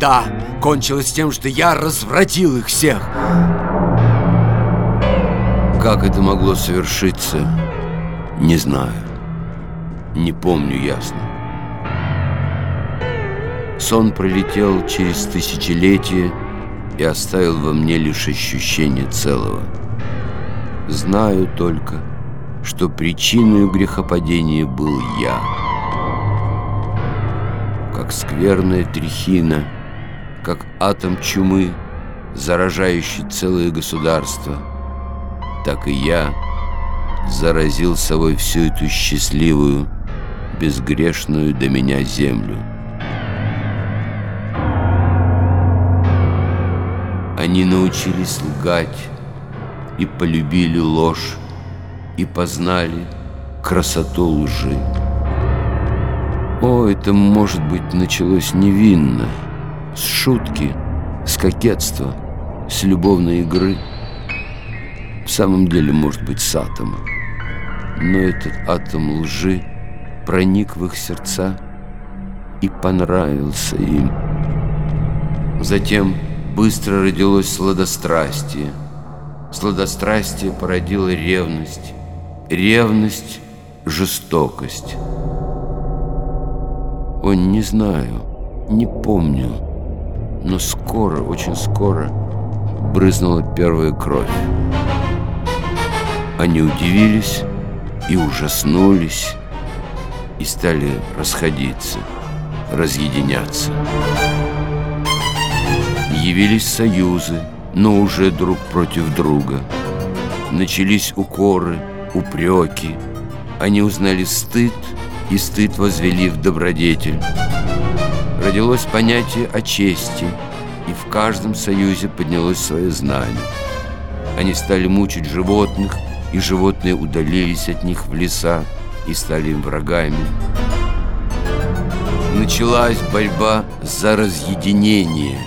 Да, кончилось тем, что я развратил их всех. Как это могло совершиться, не знаю. Не помню ясно. Сон пролетел через тысячелетия и оставил во мне лишь ощущение целого. Знаю только, что причиной грехопадения был я. Как скверная тряхина, как атом чумы, заражающий целое государство, так и я заразил собой всю эту счастливую, безгрешную до меня землю. Они научились лгать и полюбили ложь, и познали красоту лжи. О, это, может быть, началось невинно, с шутки, с кокетства, с любовной игры. В самом деле, может быть, с атомом. Но этот атом лжи проник в их сердца и понравился им. Затем быстро родилось сладострастие. Сладострастие породило ревность. Ревность – жестокость. О, не знаю, не помню, но скоро, очень скоро брызнула первая кровь. Они удивились и ужаснулись, и стали расходиться, разъединяться. Явились союзы, но уже друг против друга. Начались укоры, упреки. Они узнали стыд, и стыд возвели в добродетель. Родилось понятие о чести, и в каждом союзе поднялось свое знание. Они стали мучить животных, и животные удалились от них в леса и стали им врагами. Началась борьба за разъединение,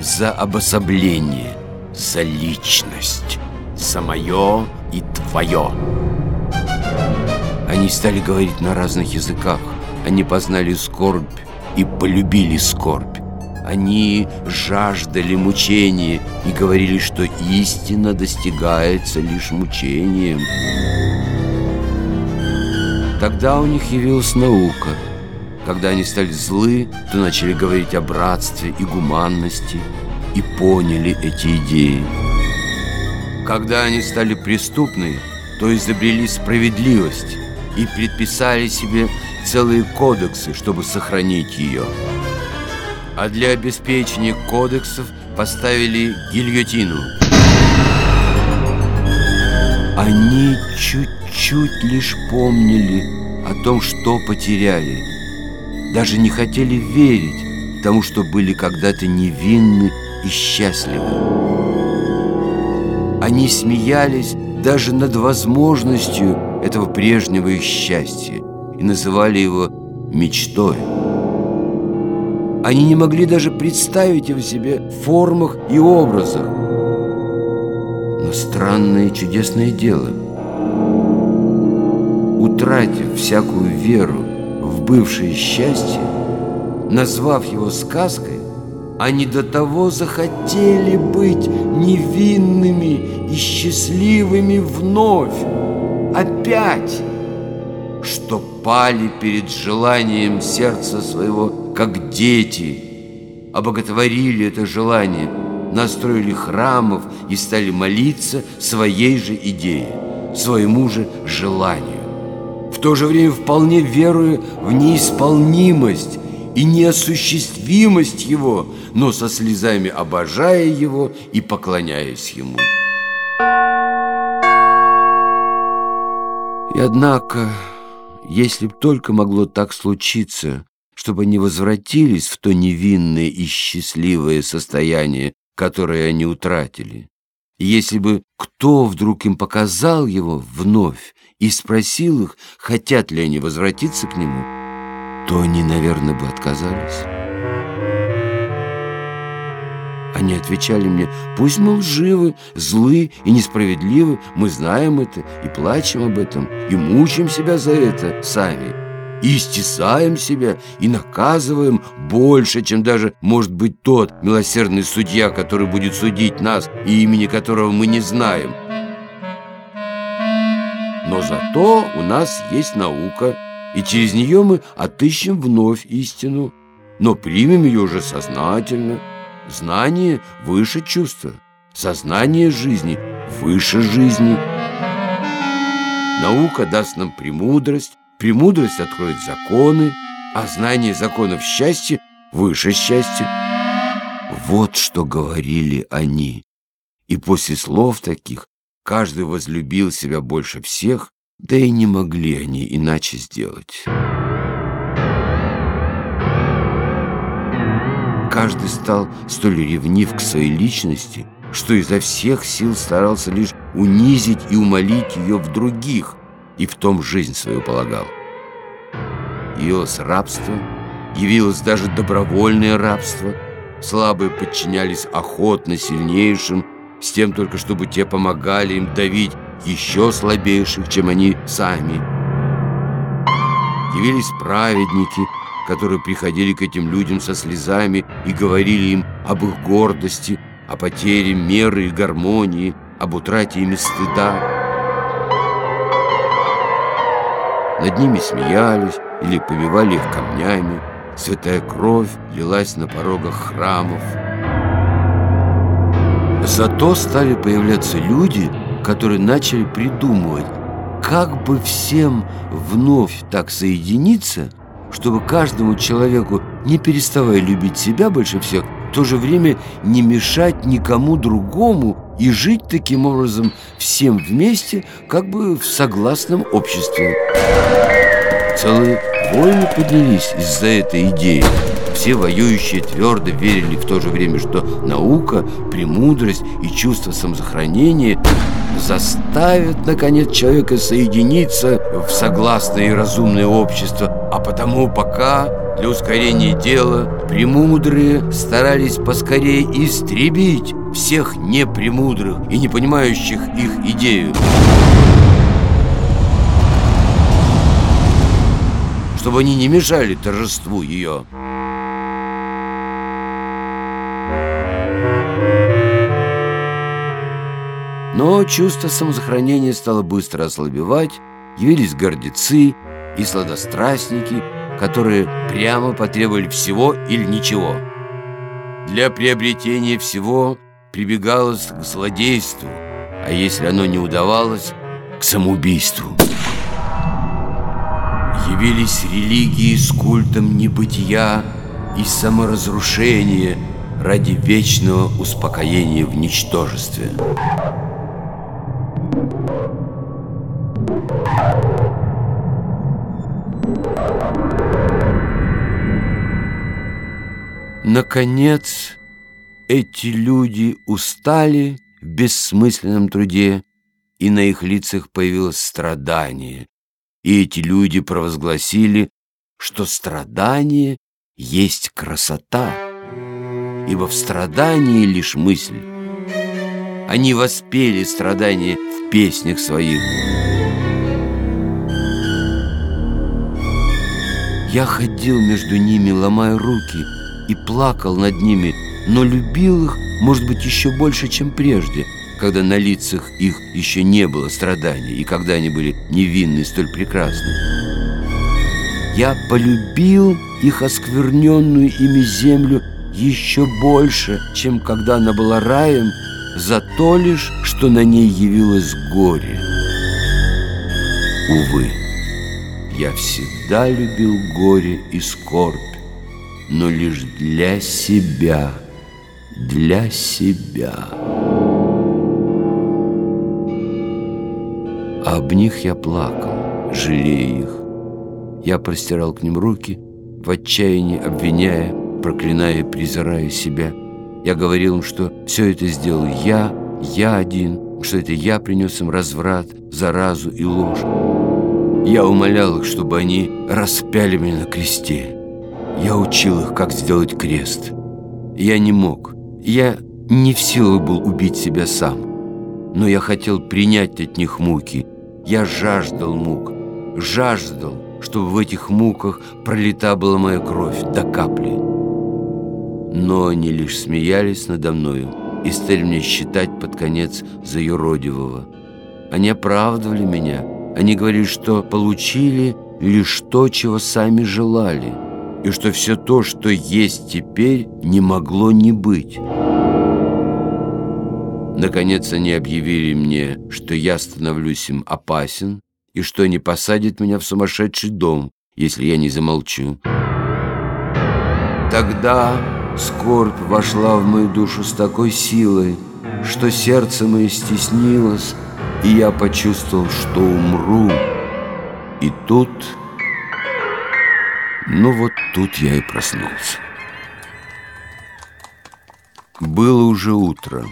за обособление, за личность, за мое и твое. Они стали говорить на разных языках. Они познали скорбь и полюбили скорбь. Они жаждали мучения и говорили, что истина достигается лишь мучением. Тогда у них явилась наука. Когда они стали злы, то начали говорить о братстве и гуманности и поняли эти идеи. Когда они стали преступны, то изобрели справедливость и предписали себе целые кодексы, чтобы сохранить ее. А для обеспечения кодексов поставили гильотину. Они чуть-чуть лишь помнили о том, что потеряли. Даже не хотели верить тому, что были когда-то невинны и счастливы. Они смеялись даже над возможностью этого прежнего их счастья и называли его мечтой. Они не могли даже представить его себе в формах и образах. Но странное и чудесное дело. Утратив всякую веру в бывшее счастье, назвав его сказкой, они до того захотели быть невинными и счастливыми вновь, опять, что пали перед желанием сердца своего, как дети, обоготворили это желание, настроили храмов и стали молиться своей же идее, своему же желанию. В то же время вполне веруя в неисполнимость и неосуществимость его, но со слезами обожая его и поклоняясь ему. И однако, если б только могло так случиться, чтобы они возвратились в то невинное и счастливое состояние, которое они утратили, если бы кто вдруг им показал его вновь и спросил их, хотят ли они возвратиться к нему, то они, наверное, бы отказались. Они отвечали мне, пусть мы лживы, злы и несправедливы, мы знаем это и плачем об этом, и мучаем себя за это сами. и истесаем себя, и наказываем больше, чем даже может быть тот милосердный судья, который будет судить нас и имени которого мы не знаем. Но зато у нас есть наука, и через нее мы отыщем вновь истину, но примем ее уже сознательно. Знание выше чувства, сознание жизни выше жизни. Наука даст нам премудрость, премудрость откроет законы, а знание законов счастья выше счастья. Вот что говорили они. И после слов таких каждый возлюбил себя больше всех, да и не могли они иначе сделать. Каждый стал столь ревнив к своей личности, что изо всех сил старался лишь унизить и умолить ее в других, и в том жизнь свою полагал. Явилось рабство, явилось даже добровольное рабство. Слабые подчинялись охотно сильнейшим, с тем только, чтобы те помогали им давить еще слабейших, чем они сами. Явились праведники, которые приходили к этим людям со слезами и говорили им об их гордости, о потере меры и гармонии, об утрате ими стыда. Над ними смеялись или побивали их камнями. Святая кровь лилась на порогах храмов. Зато стали появляться люди, которые начали придумывать, как бы всем вновь так соединиться, чтобы каждому человеку, не переставая любить себя больше всех, в то же время не мешать никому другому и жить таким образом всем вместе, как бы в согласном обществе. Целые войны поднялись из-за этой идеи. Все воюющие твердо верили в то же время, что наука, премудрость и чувство самосохранения заставят, наконец, человека соединиться в согласное и разумное общество. А потому пока для ускорения дела премудрые старались поскорее истребить всех непремудрых и не понимающих их идею. чтобы они не мешали торжеству ее. Но чувство самосохранения стало быстро ослабевать, явились гордецы и сладострастники, которые прямо потребовали всего или ничего. Для приобретения всего прибегалось к злодейству, а если оно не удавалось, к самоубийству. Явились религии с культом небытия и саморазрушения ради вечного успокоения в ничтожестве. Наконец, эти люди устали в бессмысленном труде, и на их лицах появилось страдание, и эти люди провозгласили, что страдание есть красота, ибо в страдании лишь мысль. Они воспели страдания в песнях своих. Я ходил между ними, ломая руки, и плакал над ними, но любил их, может быть, еще больше, чем прежде – когда на лицах их еще не было страданий и когда они были невинны и столь прекрасны. Я полюбил их оскверненную ими землю еще больше, чем когда она была раем, за то лишь, что на ней явилось горе. Увы, я всегда любил горе и скорбь, но лишь для себя, для себя». А об них я плакал, жалея их. Я простирал к ним руки, в отчаянии обвиняя, проклиная и презирая себя. Я говорил им, что все это сделал я, я один, что это я принес им разврат, заразу и ложь. Я умолял их, чтобы они распяли меня на кресте. Я учил их, как сделать крест. Я не мог. Я не в силах был убить себя сам но я хотел принять от них муки. Я жаждал мук, жаждал, чтобы в этих муках пролита была моя кровь до капли. Но они лишь смеялись надо мною и стали мне считать под конец за юродивого. Они оправдывали меня. Они говорили, что получили лишь то, чего сами желали, и что все то, что есть теперь, не могло не быть. Наконец они объявили мне, что я становлюсь им опасен, и что они посадят меня в сумасшедший дом, если я не замолчу. Тогда скорбь вошла в мою душу с такой силой, что сердце мое стеснилось, и я почувствовал, что умру. И тут... Ну вот тут я и проснулся. Было уже утро,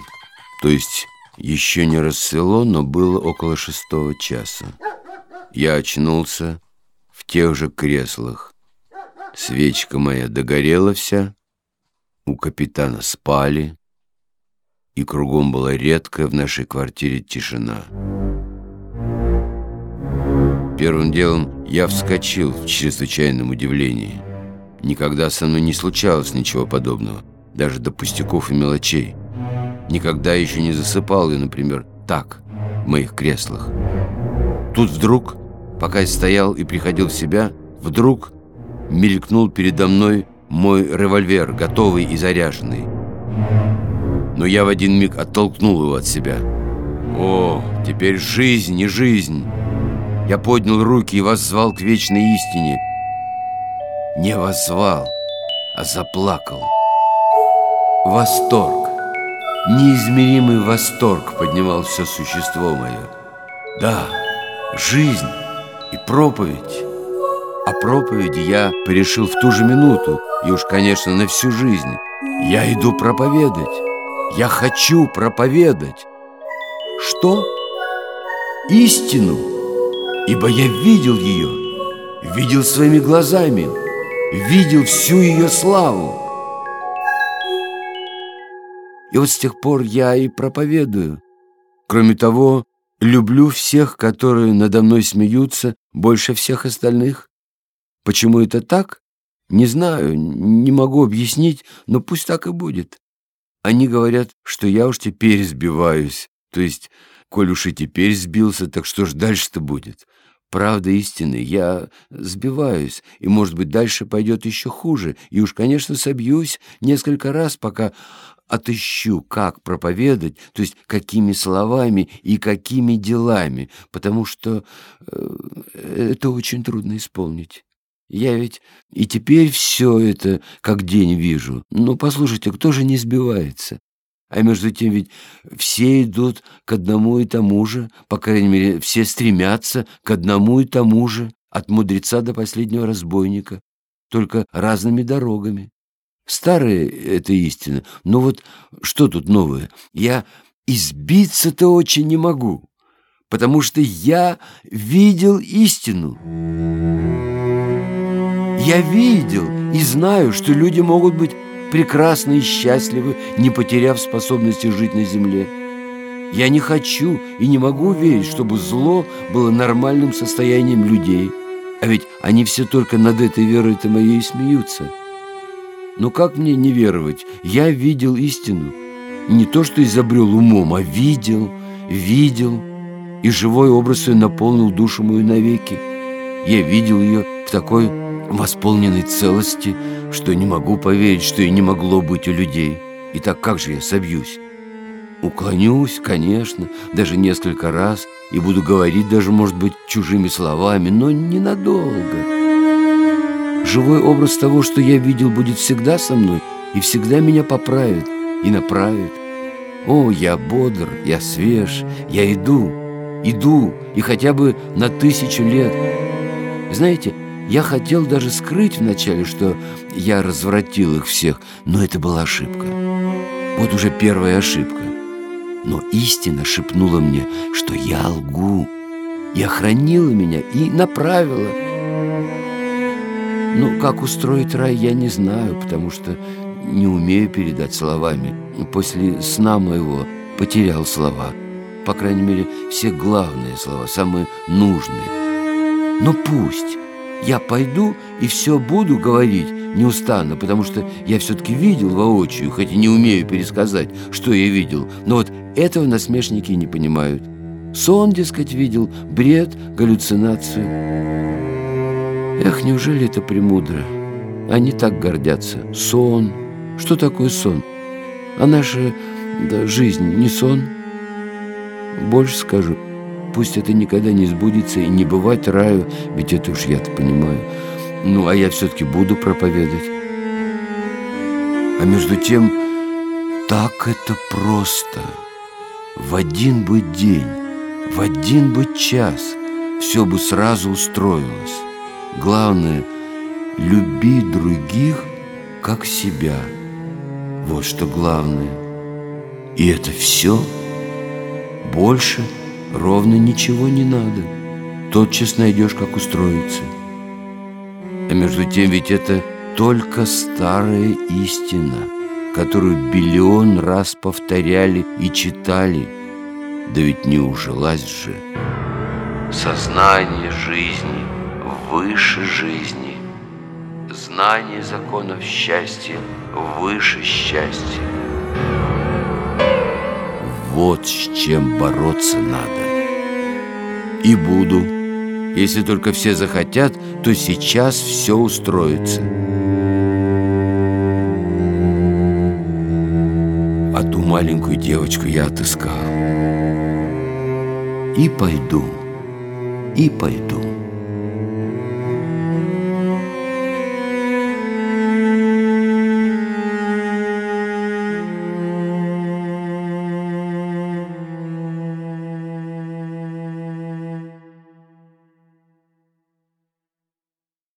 то есть еще не рассвело, но было около шестого часа. Я очнулся в тех же креслах. Свечка моя догорела вся, у капитана спали, и кругом была редкая в нашей квартире тишина. Первым делом я вскочил в чрезвычайном удивлении. Никогда со мной не случалось ничего подобного, даже до пустяков и мелочей. Никогда еще не засыпал я, например, так, в моих креслах. Тут вдруг, пока я стоял и приходил в себя, вдруг мелькнул передо мной мой револьвер, готовый и заряженный. Но я в один миг оттолкнул его от себя. О, теперь жизнь не жизнь. Я поднял руки и воззвал к вечной истине. Не воззвал, а заплакал. Восторг, неизмеримый восторг поднимал все существо мое. Да, жизнь и проповедь. А проповеди я порешил в ту же минуту, и уж, конечно, на всю жизнь. Я иду проповедать. Я хочу проповедать. Что? Истину. Ибо я видел ее, видел своими глазами, видел всю ее славу. И вот с тех пор я и проповедую. Кроме того, люблю всех, которые надо мной смеются, больше всех остальных. Почему это так? Не знаю, не могу объяснить, но пусть так и будет. Они говорят, что я уж теперь сбиваюсь. То есть, коль уж и теперь сбился, так что ж дальше-то будет? Правда истины, я сбиваюсь, и, может быть, дальше пойдет еще хуже, и уж, конечно, собьюсь несколько раз, пока отыщу, как проповедать, то есть какими словами и какими делами, потому что э, это очень трудно исполнить. Я ведь и теперь все это как день вижу. Ну, послушайте, кто же не сбивается? А между тем ведь все идут к одному и тому же, по крайней мере, все стремятся к одному и тому же, от мудреца до последнего разбойника, только разными дорогами. Старая это истина, но вот что тут новое? Я избиться-то очень не могу, потому что я видел истину. Я видел и знаю, что люди могут быть прекрасны и счастливы, не потеряв способности жить на земле. Я не хочу и не могу верить, чтобы зло было нормальным состоянием людей. А ведь они все только над этой верой-то моей смеются. Но как мне не веровать? Я видел истину. Не то, что изобрел умом, а видел, видел. И живой образ ее наполнил душу мою навеки. Я видел ее в такой восполненной целости, что не могу поверить, что и не могло быть у людей. И так как же я собьюсь? Уклонюсь, конечно, даже несколько раз, и буду говорить даже, может быть, чужими словами, но ненадолго. Живой образ того, что я видел, будет всегда со мной и всегда меня поправит и направит. О, я бодр, я свеж, я иду, иду, и хотя бы на тысячу лет. Знаете, я хотел даже скрыть вначале, что я развратил их всех, но это была ошибка. Вот уже первая ошибка. Но истина шепнула мне, что я лгу, и охранила меня, и направила. Ну, как устроить рай, я не знаю, потому что не умею передать словами. После сна моего потерял слова. По крайней мере, все главные слова, самые нужные. Но пусть я пойду и все буду говорить неустанно, потому что я все-таки видел воочию, хоть и не умею пересказать, что я видел, но вот этого насмешники не понимают. Сон, дескать, видел, бред, галлюцинацию. Эх, неужели это премудро? Они так гордятся. Сон. Что такое сон? А наша да, жизнь не сон? Больше скажу. Пусть это никогда не сбудется и не бывать раю, ведь это уж я-то понимаю. Ну, а я все-таки буду проповедовать. А между тем, так это просто. В один бы день, в один бы час все бы сразу устроилось. Главное, люби других, как себя. Вот что главное. И это все. Больше ровно ничего не надо. Тотчас найдешь, как устроиться. А между тем ведь это только старая истина, которую биллион раз повторяли и читали. Да ведь не ужилась же. Сознание жизни выше жизни. Знание законов счастья выше счастья. Вот с чем бороться надо. И буду. Если только все захотят, то сейчас все устроится. А ту маленькую девочку я отыскал. И пойду, и пойду.